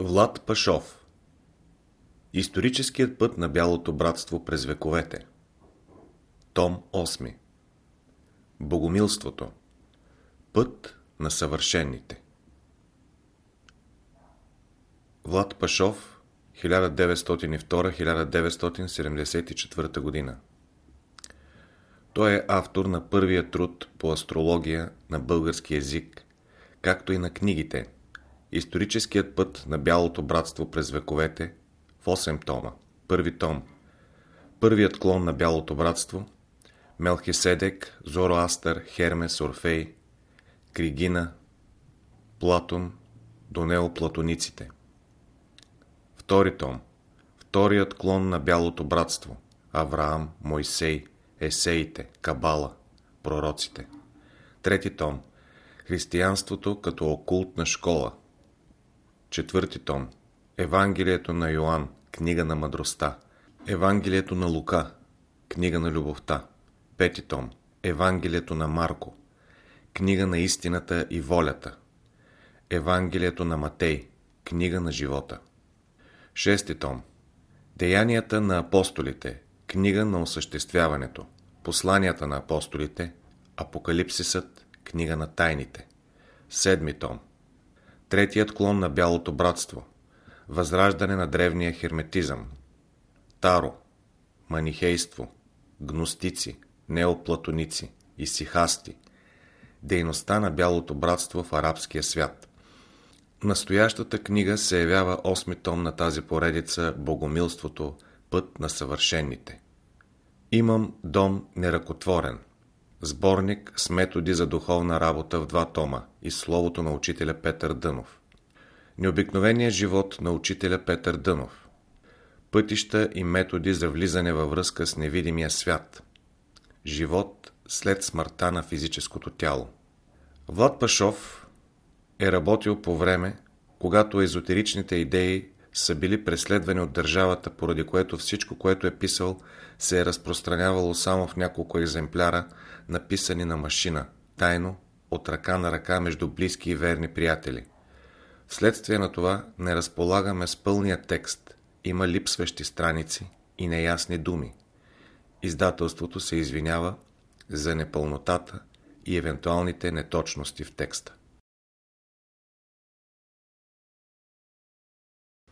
Влад Пашов. Историческият път на Бялото братство през вековете. Том 8 Богомилството. Път на съвършенните Влад Пашов 1902-1974 година. Той е автор на първия труд по астрология на български език, както и на книгите – Историческият път на Бялото братство през вековете в 8 тома. Първи том. Първият клон на Бялото братство. Мелхиседек, Зороастър, Хермес, Орфей, Кригина, Платон, до неоплатониците. Втори том. Вторият клон на Бялото братство. Авраам, Мойсей, Есеите, Кабала, пророците. Трети том. Християнството като окултна школа. Четвърти том. Евангелието на Йоанн, книга на мъдростта. Евангелието на Лука, книга на любовта. Пети том. Евангелието на Марко, книга на истината и волята. Евангелието на Матей, книга на живота. Шести том. Деянията на апостолите, книга на осъществяването. Посланията на апостолите, Апокалипсисът, книга на тайните. Седми том. Третият клон на Бялото братство. Възраждане на древния херметизъм. Таро. Манихейство. Гностици. Неоплатоници. Исихасти. Дейността на Бялото братство в арабския свят. Настоящата книга се явява осми том на тази поредица Богомилството, път на съвършенните. Имам дом неръкотворен. Сборник с методи за духовна работа в два тома и словото на учителя Петър Дънов. Необикновеният живот на учителя Петър Дънов. Пътища и методи за влизане във връзка с невидимия свят. Живот след смъртта на физическото тяло. Влад Пашов е работил по време, когато езотеричните идеи са били преследвани от държавата, поради което всичко, което е писал, се е разпространявало само в няколко екземпляра, написани на машина, тайно, от ръка на ръка между близки и верни приятели. Вследствие на това не разполагаме с пълния текст, има липсващи страници и неясни думи. Издателството се извинява за непълнотата и евентуалните неточности в текста.